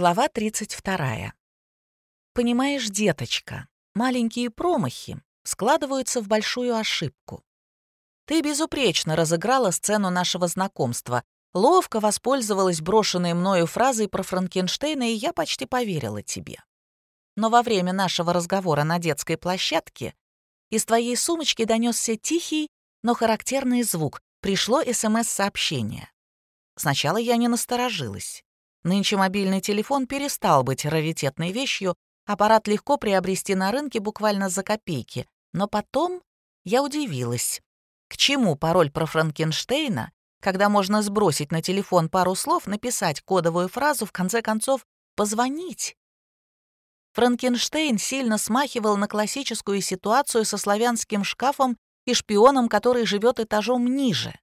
Глава 32. Понимаешь, деточка, маленькие промахи складываются в большую ошибку. Ты безупречно разыграла сцену нашего знакомства, ловко воспользовалась брошенной мною фразой про Франкенштейна, и я почти поверила тебе. Но во время нашего разговора на детской площадке из твоей сумочки донесся тихий, но характерный звук. Пришло СМС-сообщение. Сначала я не насторожилась. Нынче мобильный телефон перестал быть раритетной вещью, аппарат легко приобрести на рынке буквально за копейки. Но потом я удивилась. К чему пароль про Франкенштейна, когда можно сбросить на телефон пару слов, написать кодовую фразу, в конце концов, позвонить? Франкенштейн сильно смахивал на классическую ситуацию со славянским шкафом и шпионом, который живет этажом ниже.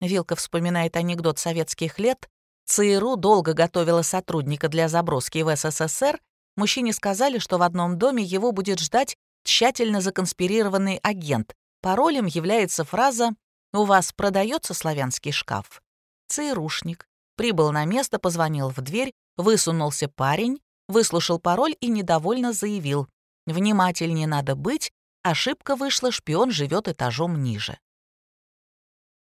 Вилка вспоминает анекдот советских лет ЦРУ долго готовила сотрудника для заброски в СССР, мужчине сказали, что в одном доме его будет ждать тщательно законспирированный агент. Паролем является фраза «У вас продается славянский шкаф?» ЦРУшник прибыл на место, позвонил в дверь, высунулся парень, выслушал пароль и недовольно заявил «Внимательнее надо быть, ошибка вышла, шпион живет этажом ниже».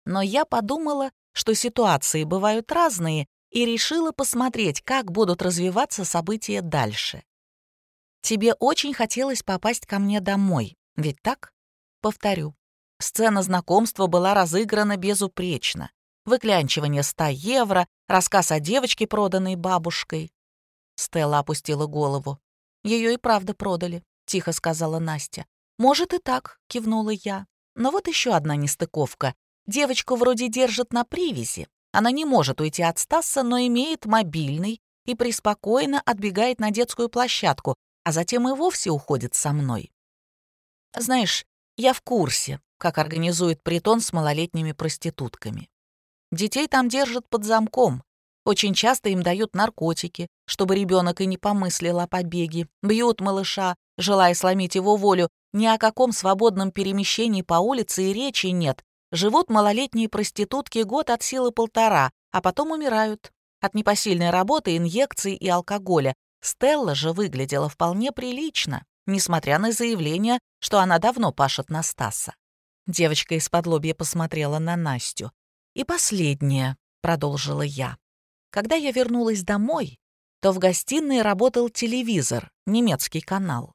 Но я подумала, что ситуации бывают разные, и решила посмотреть, как будут развиваться события дальше. Тебе очень хотелось попасть ко мне домой, ведь так? Повторю. Сцена знакомства была разыграна безупречно. Выклянчивание 100 евро, рассказ о девочке, проданной бабушкой. Стелла опустила голову. Ее и правда продали, тихо сказала Настя. Может и так, кивнула я. Но вот еще одна нестыковка. Девочку вроде держат на привязи. Она не может уйти от Стаса, но имеет мобильный и преспокойно отбегает на детскую площадку, а затем и вовсе уходит со мной. Знаешь, я в курсе, как организует притон с малолетними проститутками. Детей там держат под замком. Очень часто им дают наркотики, чтобы ребенок и не помыслил о побеге. Бьют малыша, желая сломить его волю. Ни о каком свободном перемещении по улице и речи нет. Живут малолетние проститутки год от силы полтора, а потом умирают. От непосильной работы, инъекций и алкоголя. Стелла же выглядела вполне прилично, несмотря на заявление, что она давно пашет на Стаса. Девочка из-под лобья посмотрела на Настю. «И последнее», — продолжила я. «Когда я вернулась домой, то в гостиной работал телевизор, немецкий канал.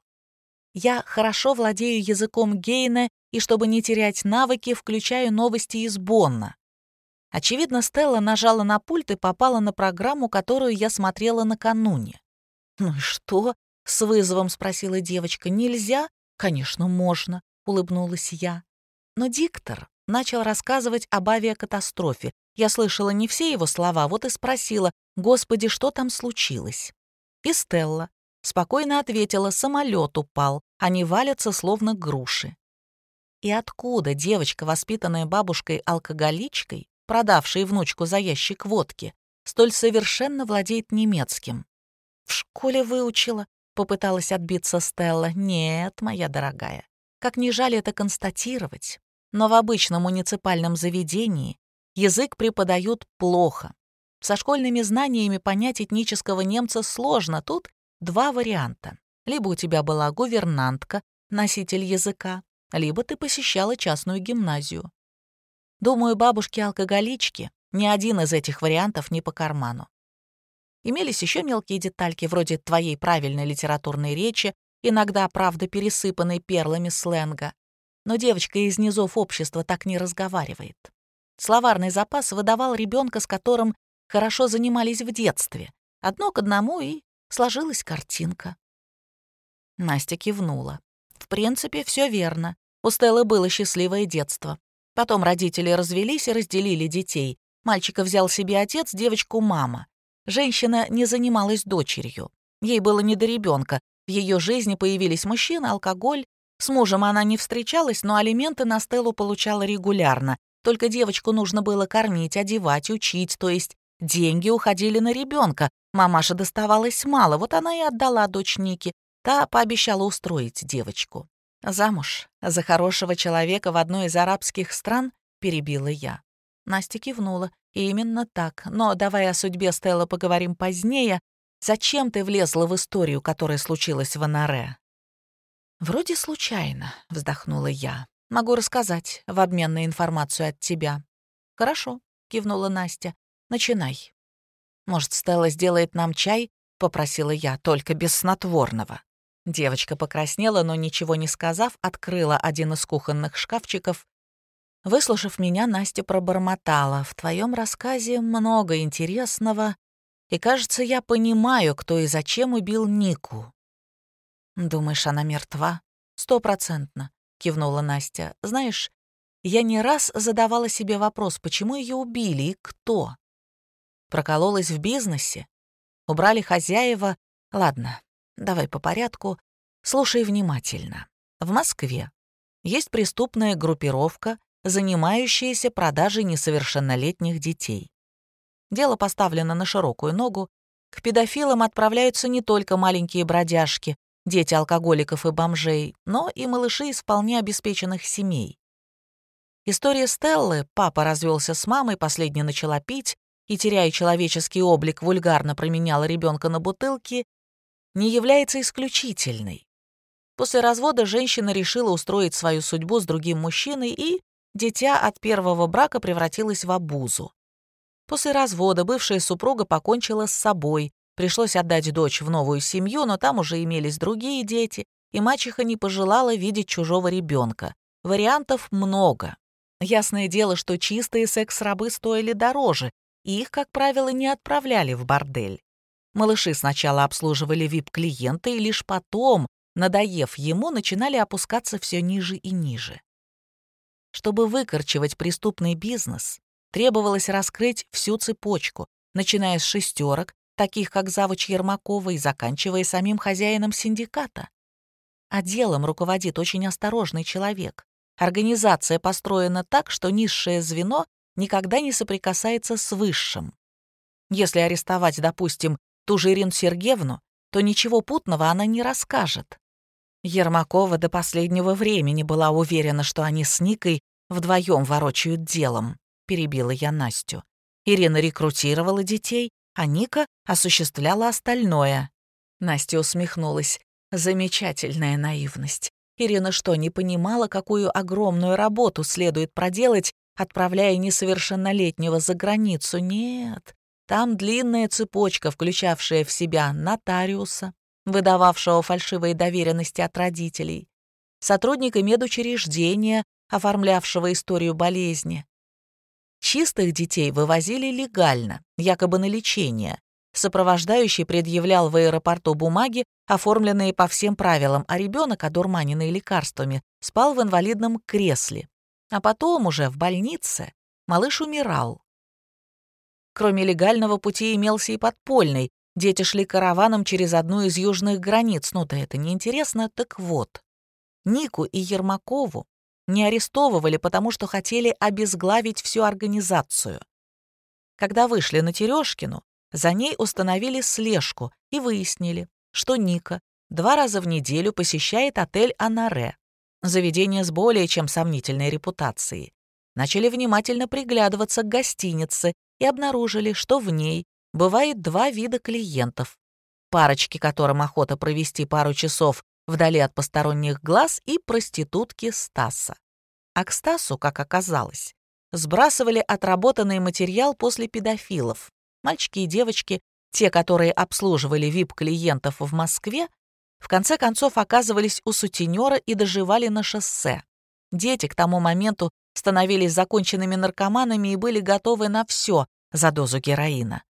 Я хорошо владею языком Гейна и, чтобы не терять навыки, включаю новости из Бонна. Очевидно, Стелла нажала на пульт и попала на программу, которую я смотрела накануне. «Ну и что?» — с вызовом спросила девочка. «Нельзя?» «Конечно, можно», — улыбнулась я. Но диктор начал рассказывать об авиакатастрофе. Я слышала не все его слова, вот и спросила, «Господи, что там случилось?» И Стелла спокойно ответила, самолет упал, они валятся словно груши. И откуда девочка, воспитанная бабушкой-алкоголичкой, продавшей внучку за ящик водки, столь совершенно владеет немецким? В школе выучила, попыталась отбиться Стелла. Нет, моя дорогая, как ни жаль это констатировать, но в обычном муниципальном заведении язык преподают плохо. Со школьными знаниями понять этнического немца сложно, тут два варианта. Либо у тебя была гувернантка, носитель языка, либо ты посещала частную гимназию. Думаю, бабушки-алкоголички ни один из этих вариантов не по карману. Имелись еще мелкие детальки, вроде твоей правильной литературной речи, иногда, правда, пересыпанной перлами сленга. Но девочка из низов общества так не разговаривает. Словарный запас выдавал ребенка, с которым хорошо занимались в детстве. Одно к одному, и сложилась картинка. Настя кивнула. В принципе, все верно. У Стеллы было счастливое детство. Потом родители развелись и разделили детей. Мальчика взял себе отец, девочку — мама. Женщина не занималась дочерью. Ей было не до ребенка. В ее жизни появились мужчины, алкоголь. С мужем она не встречалась, но алименты на Стеллу получала регулярно. Только девочку нужно было кормить, одевать, учить, то есть деньги уходили на ребенка. Мамаша доставалась мало, вот она и отдала дочь Ники. Та пообещала устроить девочку. «Замуж за хорошего человека в одной из арабских стран?» — перебила я. Настя кивнула. Именно так. Но давай о судьбе Стелла поговорим позднее. Зачем ты влезла в историю, которая случилась в Анаре? Вроде случайно, вздохнула я. Могу рассказать в обмен на информацию от тебя. Хорошо, кивнула Настя. Начинай. Может, Стелла сделает нам чай? Попросила я, только без снотворного. Девочка покраснела, но ничего не сказав, открыла один из кухонных шкафчиков Выслушав меня, Настя пробормотала. «В твоем рассказе много интересного, и, кажется, я понимаю, кто и зачем убил Нику». «Думаешь, она мертва?» «Стопроцентно», — кивнула Настя. «Знаешь, я не раз задавала себе вопрос, почему ее убили и кто?» Прокололась в бизнесе? Убрали хозяева? Ладно, давай по порядку. Слушай внимательно. В Москве есть преступная группировка, занимающиеся продажей несовершеннолетних детей. Дело поставлено на широкую ногу. К педофилам отправляются не только маленькие бродяжки, дети алкоголиков и бомжей, но и малыши из вполне обеспеченных семей. История Стеллы, папа развелся с мамой, последняя начала пить и, теряя человеческий облик, вульгарно променяла ребенка на бутылки, не является исключительной. После развода женщина решила устроить свою судьбу с другим мужчиной и дитя от первого брака превратилось в обузу. После развода бывшая супруга покончила с собой, пришлось отдать дочь в новую семью, но там уже имелись другие дети, и мачеха не пожелала видеть чужого ребенка. Вариантов много. Ясное дело, что чистые секс-рабы стоили дороже, и их, как правило, не отправляли в бордель. Малыши сначала обслуживали вип-клиента, и лишь потом, надоев ему, начинали опускаться все ниже и ниже. Чтобы выкорчевать преступный бизнес, требовалось раскрыть всю цепочку, начиная с шестерок, таких как завуч Ермакова, и заканчивая самим хозяином синдиката. А делом руководит очень осторожный человек. Организация построена так, что низшее звено никогда не соприкасается с высшим. Если арестовать, допустим, ту же Ирину Сергеевну, то ничего путного она не расскажет. Ермакова до последнего времени была уверена, что они с Никой вдвоем ворочают делом, перебила я Настю. Ирина рекрутировала детей, а Ника осуществляла остальное. Настя усмехнулась. Замечательная наивность. Ирина что, не понимала, какую огромную работу следует проделать, отправляя несовершеннолетнего за границу? Нет. Там длинная цепочка, включавшая в себя нотариуса, выдававшего фальшивые доверенности от родителей, сотрудника медучреждения, оформлявшего историю болезни. Чистых детей вывозили легально, якобы на лечение. Сопровождающий предъявлял в аэропорту бумаги, оформленные по всем правилам, а ребенок, одурманенный лекарствами, спал в инвалидном кресле. А потом уже в больнице малыш умирал. Кроме легального пути имелся и подпольный. Дети шли караваном через одну из южных границ. Ну-то это неинтересно, так вот. Нику и Ермакову не арестовывали, потому что хотели обезглавить всю организацию. Когда вышли на Терешкину, за ней установили слежку и выяснили, что Ника два раза в неделю посещает отель «Анаре», заведение с более чем сомнительной репутацией. Начали внимательно приглядываться к гостинице и обнаружили, что в ней бывает два вида клиентов. Парочки, которым охота провести пару часов вдали от посторонних глаз и проститутки Стаса. А к Стасу, как оказалось, сбрасывали отработанный материал после педофилов. Мальчики и девочки, те, которые обслуживали вип-клиентов в Москве, в конце концов оказывались у сутенера и доживали на шоссе. Дети к тому моменту становились законченными наркоманами и были готовы на все за дозу героина.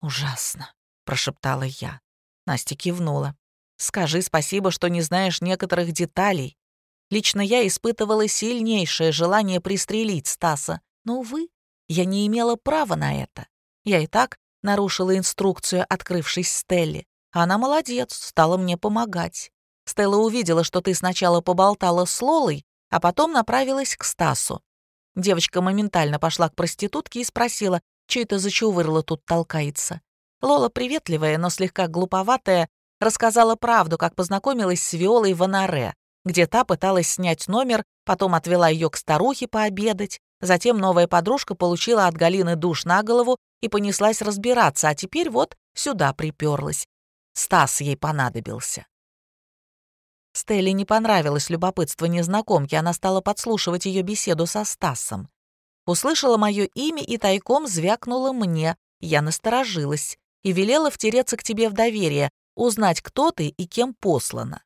«Ужасно», — прошептала я. Настя кивнула. Скажи спасибо, что не знаешь некоторых деталей. Лично я испытывала сильнейшее желание пристрелить Стаса, но, увы, я не имела права на это. Я и так нарушила инструкцию, открывшись Стелле. Она молодец, стала мне помогать. Стелла увидела, что ты сначала поболтала с Лолой, а потом направилась к Стасу. Девочка моментально пошла к проститутке и спросила, что это за чувырло тут толкается. Лола приветливая, но слегка глуповатая, Рассказала правду, как познакомилась с Виолой в Анаре, где та пыталась снять номер, потом отвела ее к старухе пообедать, Затем новая подружка получила от Галины душ на голову и понеслась разбираться, а теперь вот сюда приперлась. Стас ей понадобился. Стелле не понравилось любопытство незнакомки, она стала подслушивать ее беседу со Стасом. Услышала мое имя и тайком звякнула мне. Я насторожилась и велела втереться к тебе в доверие, узнать, кто ты и кем послана.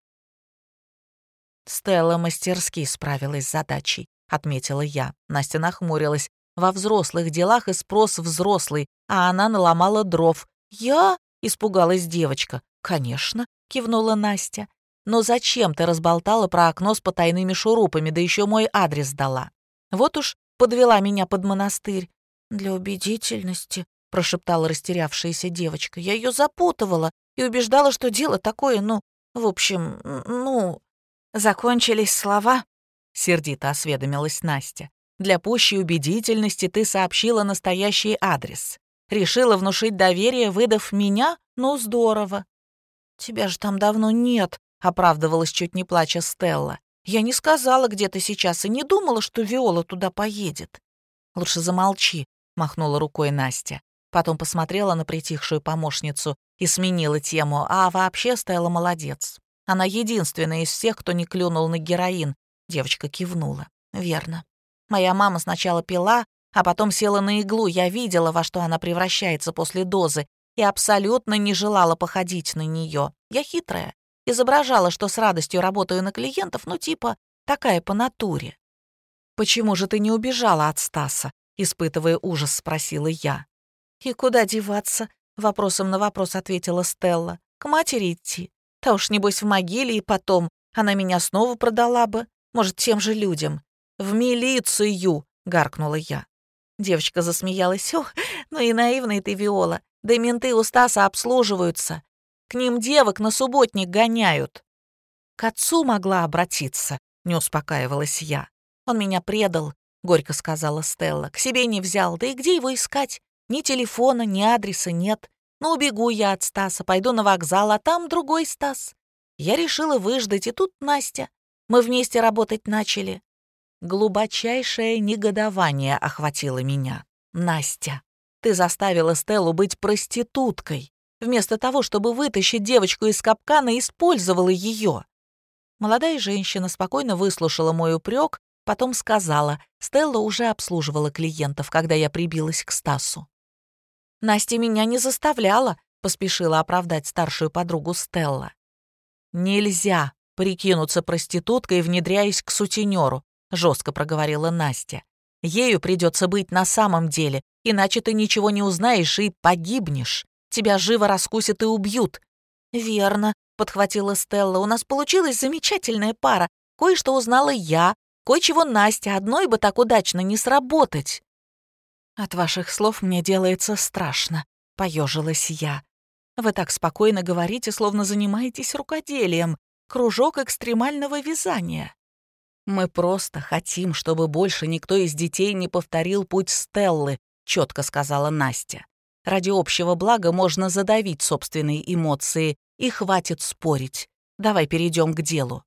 Стелла мастерски справилась с задачей, отметила я. Настя нахмурилась. Во взрослых делах и спрос взрослый, а она наломала дров. «Я?» — испугалась девочка. «Конечно», — кивнула Настя. «Но зачем ты разболтала про окно с потайными шурупами, да еще мой адрес дала? Вот уж подвела меня под монастырь». «Для убедительности», — прошептала растерявшаяся девочка. «Я ее запутывала и убеждала, что дело такое, ну, в общем, ну...» «Закончились слова?» — сердито осведомилась Настя. «Для пущей убедительности ты сообщила настоящий адрес. Решила внушить доверие, выдав меня? Ну, здорово». «Тебя же там давно нет», — оправдывалась чуть не плача Стелла. «Я не сказала, где ты сейчас, и не думала, что Виола туда поедет». «Лучше замолчи», — махнула рукой Настя. Потом посмотрела на притихшую помощницу и сменила тему. «А вообще Стелла молодец. Она единственная из всех, кто не клюнул на героин. Девочка кивнула. Верно. Моя мама сначала пила, а потом села на иглу. Я видела, во что она превращается после дозы, и абсолютно не желала походить на нее. Я хитрая. Изображала, что с радостью работаю на клиентов, ну типа такая по натуре. «Почему же ты не убежала от Стаса?» Испытывая ужас, спросила я. «И куда деваться?» — вопросом на вопрос ответила Стелла. «К матери идти. Та уж, небось, в могиле, и потом она меня снова продала бы. Может, тем же людям. «В милицию!» — гаркнула я. Девочка засмеялась. «Ох, ну и наивная ты, Виола. Да менты у Стаса обслуживаются. К ним девок на субботник гоняют». «К отцу могла обратиться», — не успокаивалась я. «Он меня предал», — горько сказала Стелла. «К себе не взял. Да и где его искать? Ни телефона, ни адреса нет. Ну, убегу я от Стаса, пойду на вокзал, а там другой Стас. Я решила выждать, и тут Настя. Мы вместе работать начали. Глубочайшее негодование охватило меня. Настя, ты заставила Стеллу быть проституткой. Вместо того, чтобы вытащить девочку из капкана, использовала ее. Молодая женщина спокойно выслушала мой упрек, потом сказала, Стелла уже обслуживала клиентов, когда я прибилась к Стасу. Настя меня не заставляла», — поспешила оправдать старшую подругу Стелла. «Нельзя прикинуться проституткой, внедряясь к сутенеру», — жестко проговорила Настя. «Ею придется быть на самом деле, иначе ты ничего не узнаешь и погибнешь. Тебя живо раскусят и убьют». «Верно», — подхватила Стелла. «У нас получилась замечательная пара. Кое-что узнала я, кое-чего Настя. Одной бы так удачно не сработать». «От ваших слов мне делается страшно», — поежилась я. «Вы так спокойно говорите, словно занимаетесь рукоделием, кружок экстремального вязания». «Мы просто хотим, чтобы больше никто из детей не повторил путь Стеллы», — четко сказала Настя. «Ради общего блага можно задавить собственные эмоции, и хватит спорить. Давай перейдем к делу».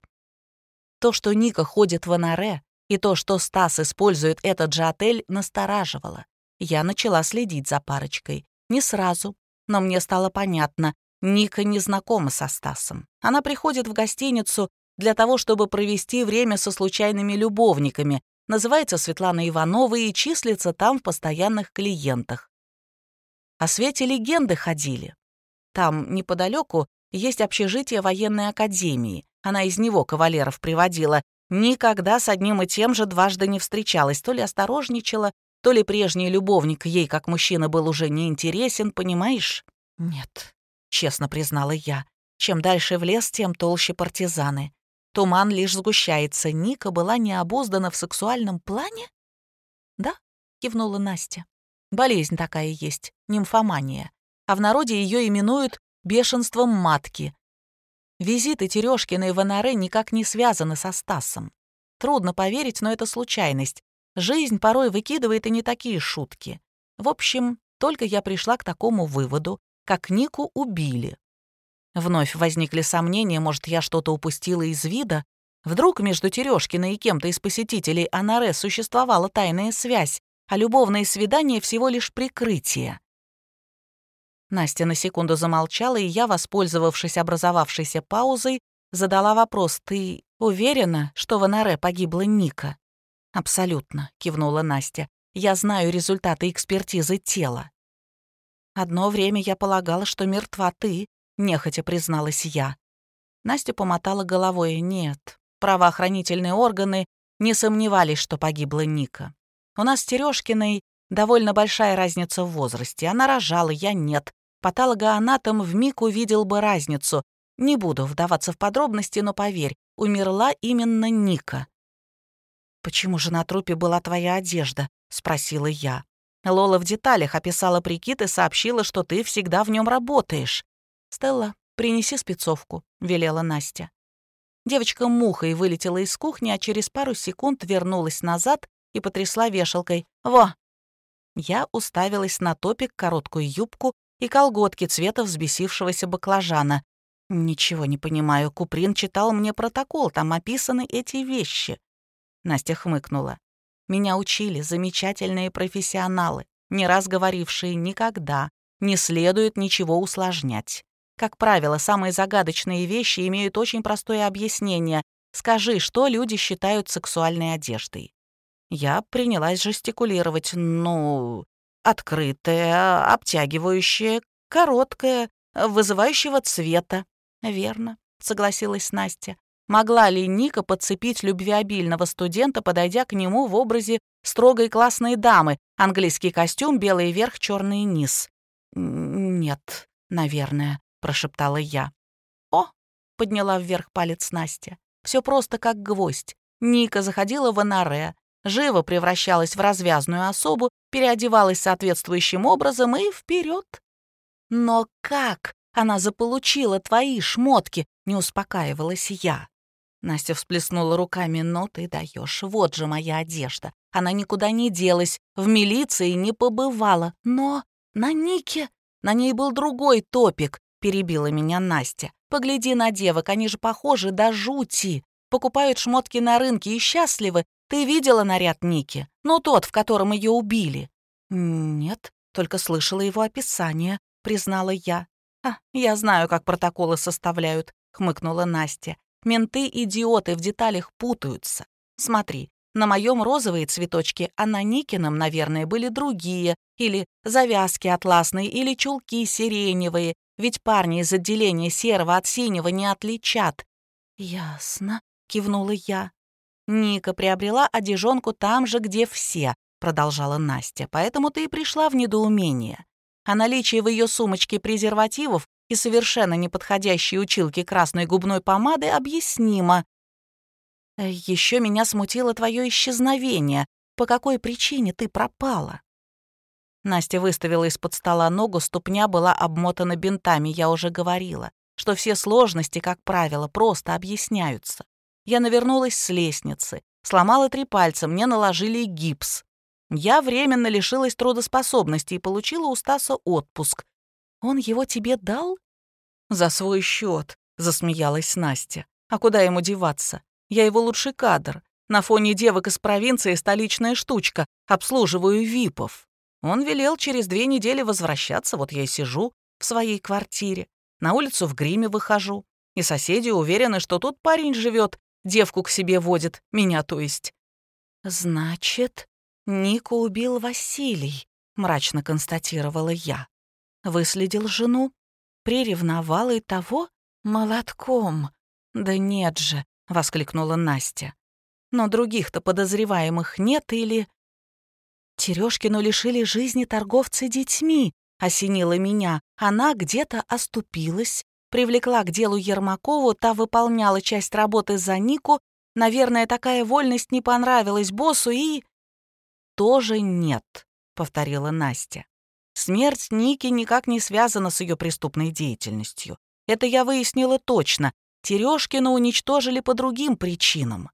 То, что Ника ходит в Анаре, и то, что Стас использует этот же отель, настораживало я начала следить за парочкой. Не сразу, но мне стало понятно, Ника не знакома со Стасом. Она приходит в гостиницу для того, чтобы провести время со случайными любовниками, называется Светлана Иванова и числится там в постоянных клиентах. О свете легенды ходили. Там, неподалеку, есть общежитие военной академии. Она из него кавалеров приводила. Никогда с одним и тем же дважды не встречалась, то ли осторожничала, то ли прежний любовник ей, как мужчина, был уже неинтересен, понимаешь? Нет, честно признала я. Чем дальше в лес, тем толще партизаны. Туман лишь сгущается. Ника была необуздана в сексуальном плане? Да, кивнула Настя. Болезнь такая есть, нимфомания. А в народе ее именуют бешенством матки. Визиты Терешкиной в Анаре никак не связаны со Стасом. Трудно поверить, но это случайность. Жизнь порой выкидывает и не такие шутки. В общем, только я пришла к такому выводу, как Нику убили. Вновь возникли сомнения, может, я что-то упустила из вида, Вдруг между Терешкиной и кем-то из посетителей Анаре существовала тайная связь, а любовные свидания всего лишь прикрытие. Настя на секунду замолчала, и я, воспользовавшись образовавшейся паузой, задала вопрос. «Ты уверена, что в Анаре погибла Ника?» «Абсолютно», — кивнула Настя. «Я знаю результаты экспертизы тела». «Одно время я полагала, что мертва ты», — нехотя призналась я. Настя помотала головой. «Нет, правоохранительные органы не сомневались, что погибла Ника. У нас с Терешкиной довольно большая разница в возрасте. Она рожала, я нет. Патологоанатом вмиг увидел бы разницу. Не буду вдаваться в подробности, но поверь, умерла именно Ника. «Почему же на трупе была твоя одежда?» — спросила я. Лола в деталях описала прикид и сообщила, что ты всегда в нем работаешь. «Стелла, принеси спецовку», — велела Настя. Девочка мухой вылетела из кухни, а через пару секунд вернулась назад и потрясла вешалкой. «Во!» Я уставилась на топик, короткую юбку и колготки цвета взбесившегося баклажана. Ничего не понимаю, Куприн читал мне протокол, там описаны эти вещи. Настя хмыкнула. Меня учили замечательные профессионалы, не раз говорившие никогда, не следует ничего усложнять. Как правило, самые загадочные вещи имеют очень простое объяснение. Скажи, что люди считают сексуальной одеждой? Я принялась жестикулировать. Ну, открытая, обтягивающая, короткая, вызывающего цвета. Верно, согласилась Настя. Могла ли Ника подцепить любвеобильного студента, подойдя к нему в образе строгой классной дамы, английский костюм, белый верх, черный низ? Нет, наверное, прошептала я. О, подняла вверх палец Настя. Все просто как гвоздь. Ника заходила в анаре, живо превращалась в развязную особу, переодевалась соответствующим образом и вперед. Но как она заполучила твои шмотки? Не успокаивалась я. Настя всплеснула руками, но ты даешь. Вот же моя одежда. Она никуда не делась, в милиции не побывала. Но на Нике, на ней был другой топик, перебила меня Настя. Погляди на девок, они же похожи до жути. Покупают шмотки на рынке и счастливы, ты видела наряд Ники? Ну, тот, в котором ее убили?» «Нет, только слышала его описание», — признала я. «А, я знаю, как протоколы составляют», — хмыкнула Настя. «Менты-идиоты в деталях путаются. Смотри, на моем розовые цветочки, а на Никином, наверное, были другие, или завязки атласные, или чулки сиреневые, ведь парни из отделения серого от синего не отличат». «Ясно», — кивнула я. Ника приобрела одежонку там же, где все, продолжала Настя, поэтому ты и пришла в недоумение. А наличие в ее сумочке презервативов и совершенно неподходящей училки красной губной помады объяснимо. Еще меня смутило твое исчезновение. По какой причине ты пропала? Настя выставила из-под стола ногу, ступня была обмотана бинтами, я уже говорила, что все сложности, как правило, просто объясняются. Я навернулась с лестницы, сломала три пальца, мне наложили гипс. Я временно лишилась трудоспособности и получила у Стаса отпуск. Он его тебе дал? За свой счет, засмеялась Настя. А куда ему деваться? Я его лучший кадр. На фоне девок из провинции столичная штучка. Обслуживаю випов. Он велел через две недели возвращаться, вот я и сижу в своей квартире. На улицу в гриме выхожу. И соседи уверены, что тут парень живет, девку к себе водит, меня то есть». «Значит, Нику убил Василий», — мрачно констатировала я. Выследил жену, приревновал и того молотком. «Да нет же», — воскликнула Настя. «Но других-то подозреваемых нет или...» Терешкину лишили жизни торговцы детьми, осенила меня. Она где-то оступилась, Привлекла к делу Ермакову, та выполняла часть работы за Нику. Наверное, такая вольность не понравилась боссу и... «Тоже нет», — повторила Настя. «Смерть Ники никак не связана с ее преступной деятельностью. Это я выяснила точно. Терешкина уничтожили по другим причинам».